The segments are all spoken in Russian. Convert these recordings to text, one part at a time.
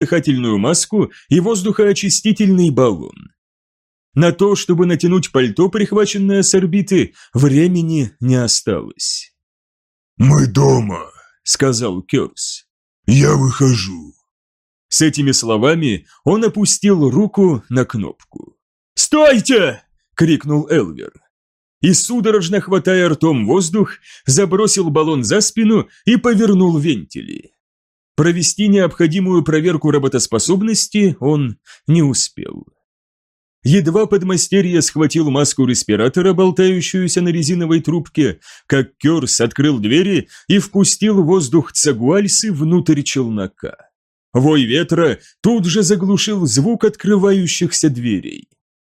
дыхательную маску и воздухоочистительный баллон. На то, чтобы натянуть пальто, прихваченное с орбиты, времени не осталось. «Мы дома», — сказал Кёрс. «Я выхожу». С этими словами он опустил руку на кнопку. «Стойте!» — крикнул Элвер. И, судорожно хватая ртом воздух, забросил баллон за спину и повернул вентили. Провести необходимую проверку работоспособности он не успел. Едва подмастерье схватил маску респиратора, болтающуюся на резиновой трубке, как Кёрс открыл двери и впустил воздух Цагуальсы внутрь челнока. Вой ветра тут же заглушил звук открывающихся дверей.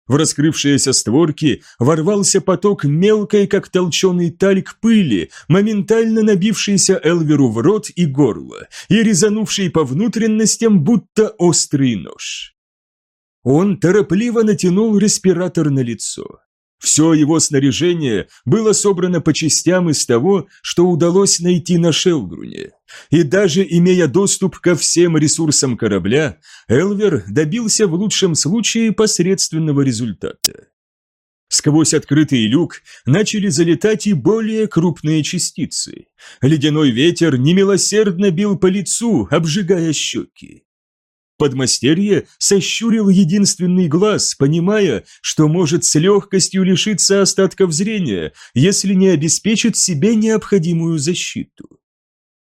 В раскрывшиеся створки ворвался поток мелкой, как толченый тальк пыли, моментально набившийся Элверу в рот и горло и резанувший по внутренностям, будто острый нож. Он торопливо натянул респиратор на лицо. Все его снаряжение было собрано по частям из того, что удалось найти на Шелдруне. И даже имея доступ ко всем ресурсам корабля, Элвер добился в лучшем случае посредственного результата. Сквозь открытый люк начали залетать и более крупные частицы. Ледяной ветер немилосердно бил по лицу, обжигая щеки. Подмастерье сощурил единственный глаз, понимая, что может с легкостью лишиться остатков зрения, если не обеспечит себе необходимую защиту.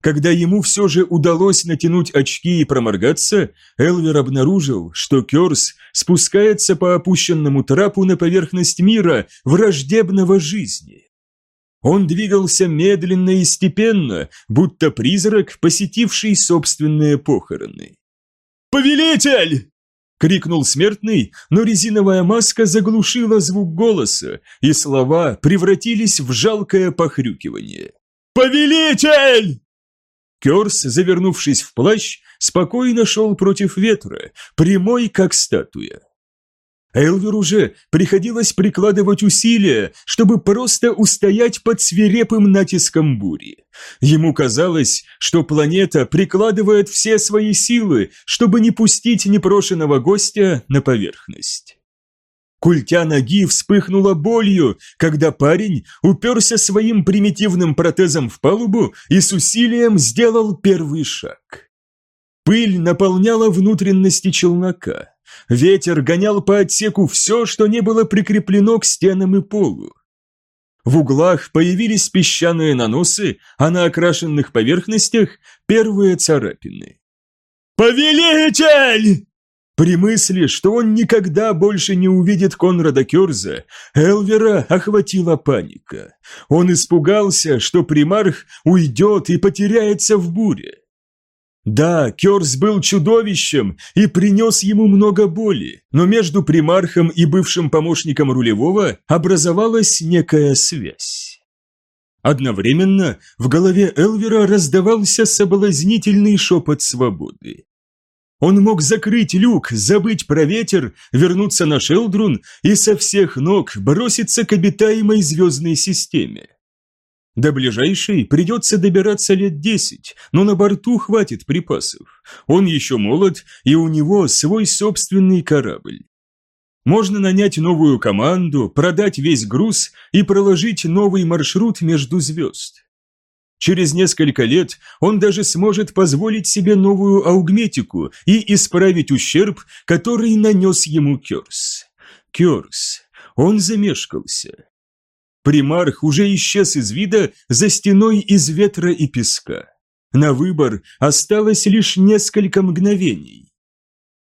Когда ему все же удалось натянуть очки и проморгаться, Элвер обнаружил, что Керс спускается по опущенному трапу на поверхность мира, враждебного жизни. Он двигался медленно и степенно, будто призрак, посетивший собственные похороны. «Повелитель!» — крикнул смертный, но резиновая маска заглушила звук голоса, и слова превратились в жалкое похрюкивание. «Повелитель!» Керс, завернувшись в плащ, спокойно шел против ветра, прямой как статуя. Элверу же приходилось прикладывать усилия, чтобы просто устоять под свирепым натиском бури. Ему казалось, что планета прикладывает все свои силы, чтобы не пустить непрошенного гостя на поверхность. Культя ноги вспыхнула болью, когда парень уперся своим примитивным протезом в палубу и с усилием сделал первый шаг. Пыль наполняла внутренности челнока. Ветер гонял по отсеку все, что не было прикреплено к стенам и полу. В углах появились песчаные наносы, а на окрашенных поверхностях первые царапины. «Повелитель!» При мысли, что он никогда больше не увидит Конрада Кёрза, Элвера охватила паника. Он испугался, что примарх уйдет и потеряется в буре. Да, Керс был чудовищем и принес ему много боли, но между примархом и бывшим помощником рулевого образовалась некая связь. Одновременно в голове Элвера раздавался соблазнительный шепот свободы. Он мог закрыть люк, забыть про ветер, вернуться на Шелдрун и со всех ног броситься к обитаемой звездной системе. До ближайшей придется добираться лет десять, но на борту хватит припасов. Он еще молод, и у него свой собственный корабль. Можно нанять новую команду, продать весь груз и проложить новый маршрут между звезд. Через несколько лет он даже сможет позволить себе новую аугметику и исправить ущерб, который нанес ему Керс. Керс. Он замешкался. Примарх уже исчез из вида за стеной из ветра и песка. На выбор осталось лишь несколько мгновений.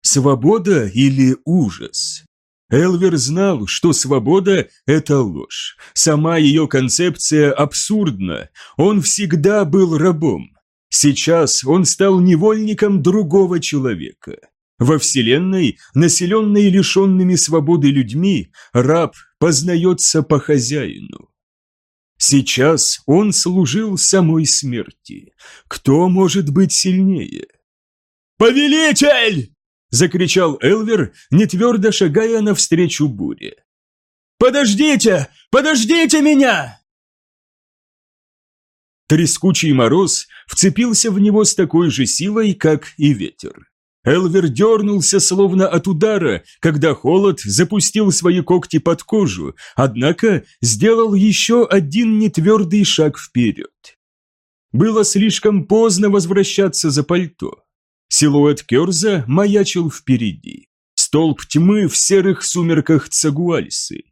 Свобода или ужас? Элвер знал, что свобода – это ложь. Сама ее концепция абсурдна. Он всегда был рабом. Сейчас он стал невольником другого человека. Во Вселенной, населенной лишенными свободы людьми, раб познается по хозяину. Сейчас он служил самой смерти. Кто может быть сильнее? «Повелитель!» – закричал Элвер, нетвердо шагая навстречу буре. «Подождите! Подождите меня!» Трескучий мороз вцепился в него с такой же силой, как и ветер. Элвер дернулся словно от удара, когда холод запустил свои когти под кожу, однако сделал еще один нетвердый шаг вперед. Было слишком поздно возвращаться за пальто. Силуэт Керза маячил впереди. Столб тьмы в серых сумерках Цагуальсы.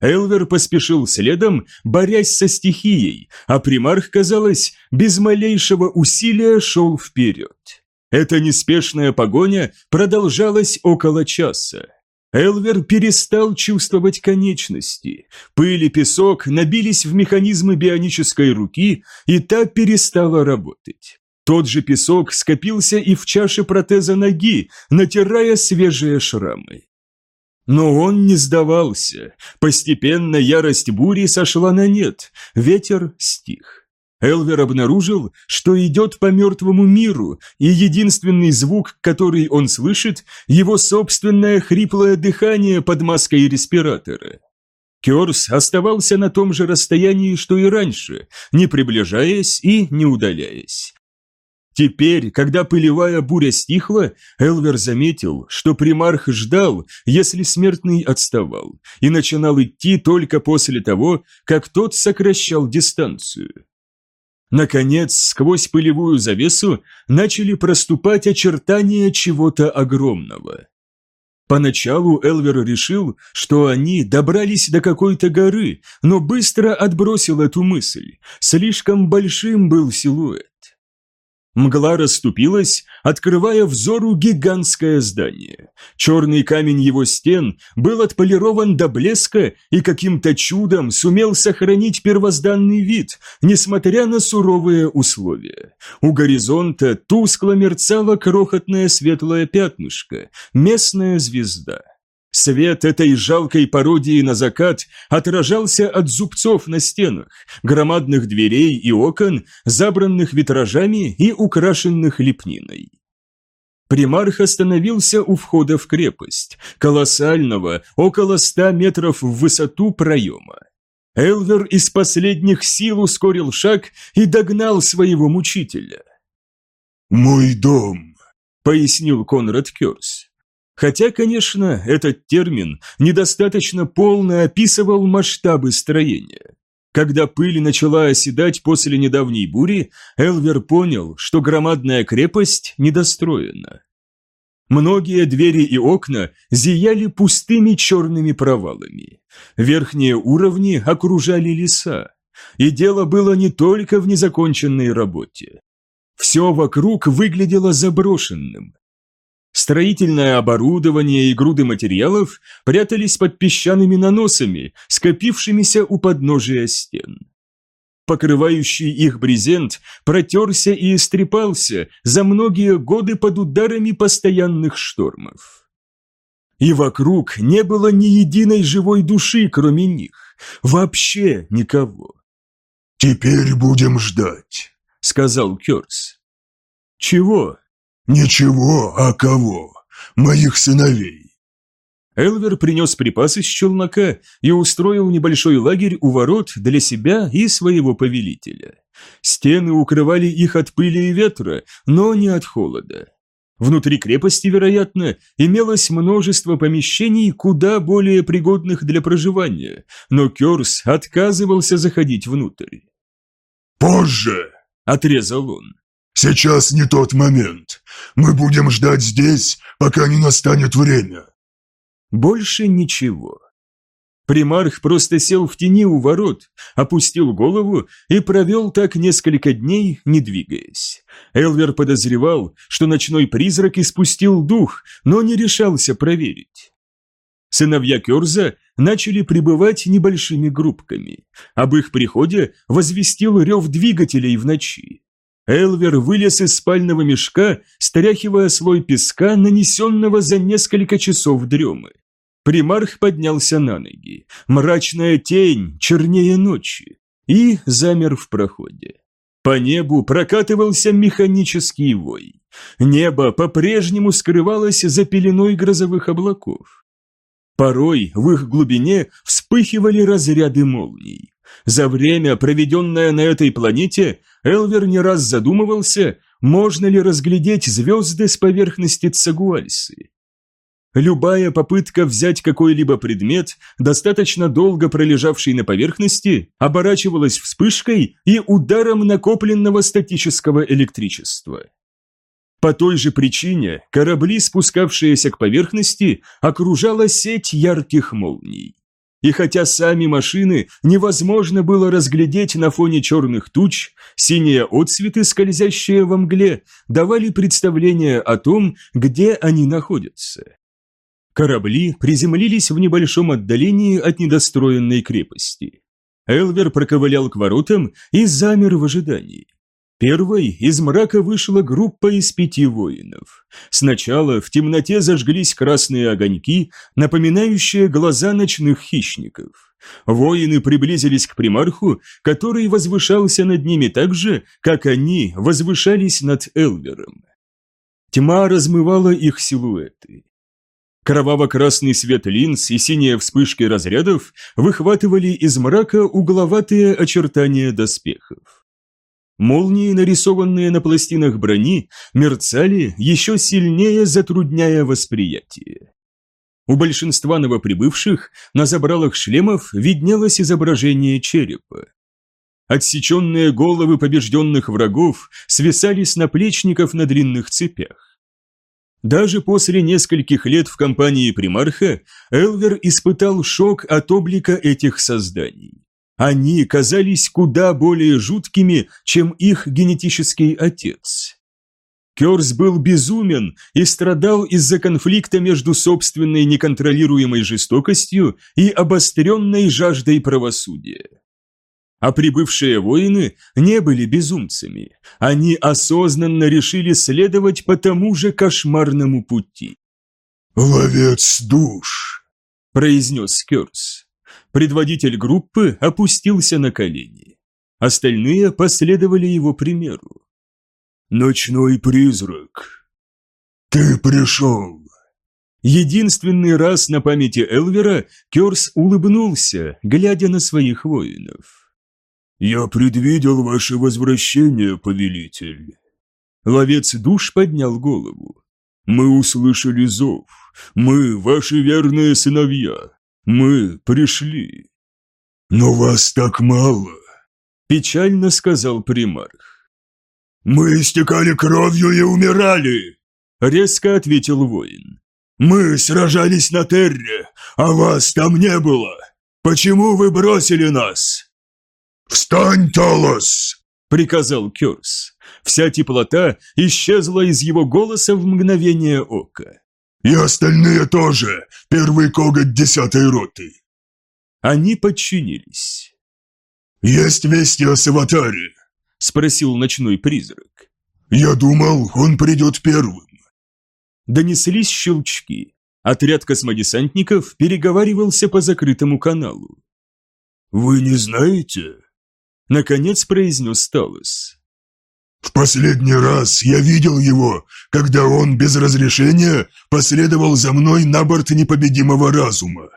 Элвер поспешил следом, борясь со стихией, а примарх, казалось, без малейшего усилия шел вперед. Эта неспешная погоня продолжалась около часа. Элвер перестал чувствовать конечности. Пыль и песок набились в механизмы бионической руки, и та перестала работать. Тот же песок скопился и в чаше протеза ноги, натирая свежие шрамы. Но он не сдавался. Постепенно ярость бури сошла на нет, ветер стих. Элвер обнаружил, что идет по мертвому миру, и единственный звук, который он слышит, его собственное хриплое дыхание под маской респиратора. Керс оставался на том же расстоянии, что и раньше, не приближаясь и не удаляясь. Теперь, когда пылевая буря стихла, Элвер заметил, что примарх ждал, если смертный отставал, и начинал идти только после того, как тот сокращал дистанцию. Наконец, сквозь пылевую завесу начали проступать очертания чего-то огромного. Поначалу Элвер решил, что они добрались до какой-то горы, но быстро отбросил эту мысль. Слишком большим был силуэт. Мгла расступилась, открывая взору гигантское здание. Черный камень его стен был отполирован до блеска и каким-то чудом сумел сохранить первозданный вид, несмотря на суровые условия. У горизонта тускло мерцало крохотное светлое пятнышко, местная звезда. Свет этой жалкой пародии на закат отражался от зубцов на стенах, громадных дверей и окон, забранных витражами и украшенных лепниной. Примарх остановился у входа в крепость, колоссального, около ста метров в высоту проема. Элвер из последних сил ускорил шаг и догнал своего мучителя. «Мой дом», — пояснил Конрад Кёрс. Хотя, конечно, этот термин недостаточно полно описывал масштабы строения. Когда пыль начала оседать после недавней бури, Элвер понял, что громадная крепость недостроена. Многие двери и окна зияли пустыми черными провалами. Верхние уровни окружали леса. И дело было не только в незаконченной работе. Все вокруг выглядело заброшенным, Строительное оборудование и груды материалов прятались под песчаными наносами, скопившимися у подножия стен. Покрывающий их брезент протерся и истрепался за многие годы под ударами постоянных штормов. И вокруг не было ни единой живой души, кроме них, вообще никого. «Теперь будем ждать», — сказал Кёрс. «Чего?» «Ничего, а кого? Моих сыновей!» Элвер принес припасы с челнока и устроил небольшой лагерь у ворот для себя и своего повелителя. Стены укрывали их от пыли и ветра, но не от холода. Внутри крепости, вероятно, имелось множество помещений, куда более пригодных для проживания, но Кёрс отказывался заходить внутрь. «Позже!» – отрезал он. Сейчас не тот момент. Мы будем ждать здесь, пока не настанет время. Больше ничего. Примарх просто сел в тени у ворот, опустил голову и провел так несколько дней, не двигаясь. Элвер подозревал, что ночной призрак испустил дух, но не решался проверить. Сыновья Керза начали прибывать небольшими группками. Об их приходе возвестил рев двигателей в ночи. Элвер вылез из спального мешка, стряхивая слой песка, нанесенного за несколько часов дремы. Примарх поднялся на ноги. Мрачная тень, чернее ночи. И замер в проходе. По небу прокатывался механический вой. Небо по-прежнему скрывалось за пеленой грозовых облаков. Порой в их глубине вспыхивали разряды молний. За время, проведенное на этой планете, Элвер не раз задумывался, можно ли разглядеть звезды с поверхности Цагуальсы. Любая попытка взять какой-либо предмет, достаточно долго пролежавший на поверхности, оборачивалась вспышкой и ударом накопленного статического электричества. По той же причине корабли, спускавшиеся к поверхности, окружала сеть ярких молний. И хотя сами машины невозможно было разглядеть на фоне черных туч, синие отсветы, скользящие во мгле, давали представление о том, где они находятся. Корабли приземлились в небольшом отдалении от недостроенной крепости. Элвер проковылял к воротам и замер в ожидании. Первой из мрака вышла группа из пяти воинов. Сначала в темноте зажглись красные огоньки, напоминающие глаза ночных хищников. Воины приблизились к примарху, который возвышался над ними так же, как они возвышались над Элвером. Тьма размывала их силуэты. Кроваво-красный свет линз и синие вспышки разрядов выхватывали из мрака угловатые очертания доспехов. Молнии, нарисованные на пластинах брони, мерцали, еще сильнее затрудняя восприятие. У большинства новоприбывших на забралах шлемов виднелось изображение черепа. Отсеченные головы побежденных врагов свисали с наплечников на длинных цепях. Даже после нескольких лет в компании примарха Элвер испытал шок от облика этих созданий. Они казались куда более жуткими, чем их генетический отец. Керс был безумен и страдал из-за конфликта между собственной неконтролируемой жестокостью и обостренной жаждой правосудия. А прибывшие воины не были безумцами. Они осознанно решили следовать по тому же кошмарному пути. «Ловец душ», – произнес Керс. Предводитель группы опустился на колени. Остальные последовали его примеру. «Ночной призрак». «Ты пришел», Единственный раз на памяти Элвера Керс улыбнулся, глядя на своих воинов. «Я предвидел ваше возвращение, повелитель». Ловец душ поднял голову. «Мы услышали зов. Мы ваши верные сыновья. Мы пришли». «Но вас так мало», – печально сказал примарх. «Мы истекали кровью и умирали», – резко ответил воин. «Мы сражались на Терре, а вас там не было. Почему вы бросили нас?» «Встань, Талос!» – приказал Кёрс. Вся теплота исчезла из его голоса в мгновение ока. «И остальные тоже, первый коготь десятой роты!» Они подчинились. «Есть вести о Саватаре?» – спросил ночной призрак. «Я думал, он придет первым». Донеслись щелчки. Отряд космодесантников переговаривался по закрытому каналу. «Вы не знаете?» Наконец произнес Талос. «В последний раз я видел его, когда он без разрешения последовал за мной на борт непобедимого разума.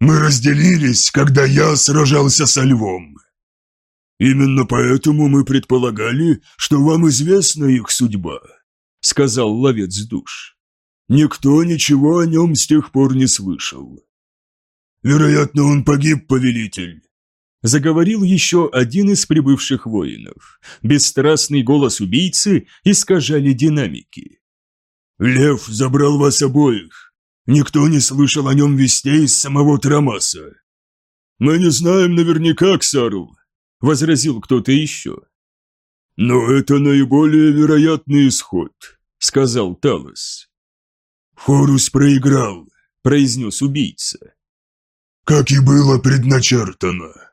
Мы разделились, когда я сражался со львом. Именно поэтому мы предполагали, что вам известна их судьба», — сказал ловец душ. «Никто ничего о нем с тех пор не слышал». «Вероятно, он погиб, повелитель заговорил еще один из прибывших воинов. Бесстрастный голос убийцы искажали динамики. «Лев забрал вас обоих. Никто не слышал о нем вестей из самого Трамаса». «Мы не знаем наверняка, Ксарл», — возразил кто-то еще. «Но это наиболее вероятный исход», — сказал Талос. «Хорус проиграл», — произнес убийца. «Как и было предначертано».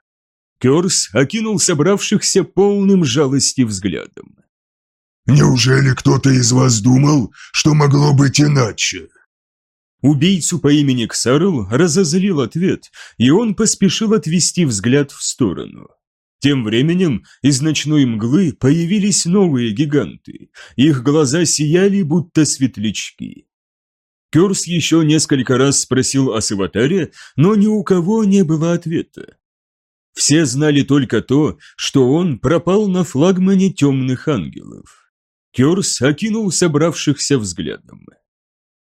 Керс окинул собравшихся полным жалости взглядом. «Неужели кто-то из вас думал, что могло быть иначе?» Убийцу по имени Ксарл разозлил ответ, и он поспешил отвести взгляд в сторону. Тем временем из ночной мглы появились новые гиганты. Их глаза сияли, будто светлячки. Керс еще несколько раз спросил о Саватаре, но ни у кого не было ответа. Все знали только то, что он пропал на флагмане темных ангелов. Керс окинул собравшихся взглядом.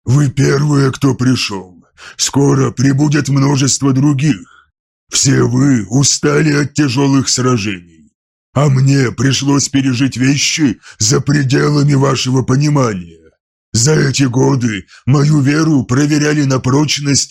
«Вы первые, кто пришел. Скоро прибудет множество других. Все вы устали от тяжелых сражений. А мне пришлось пережить вещи за пределами вашего понимания. За эти годы мою веру проверяли на прочность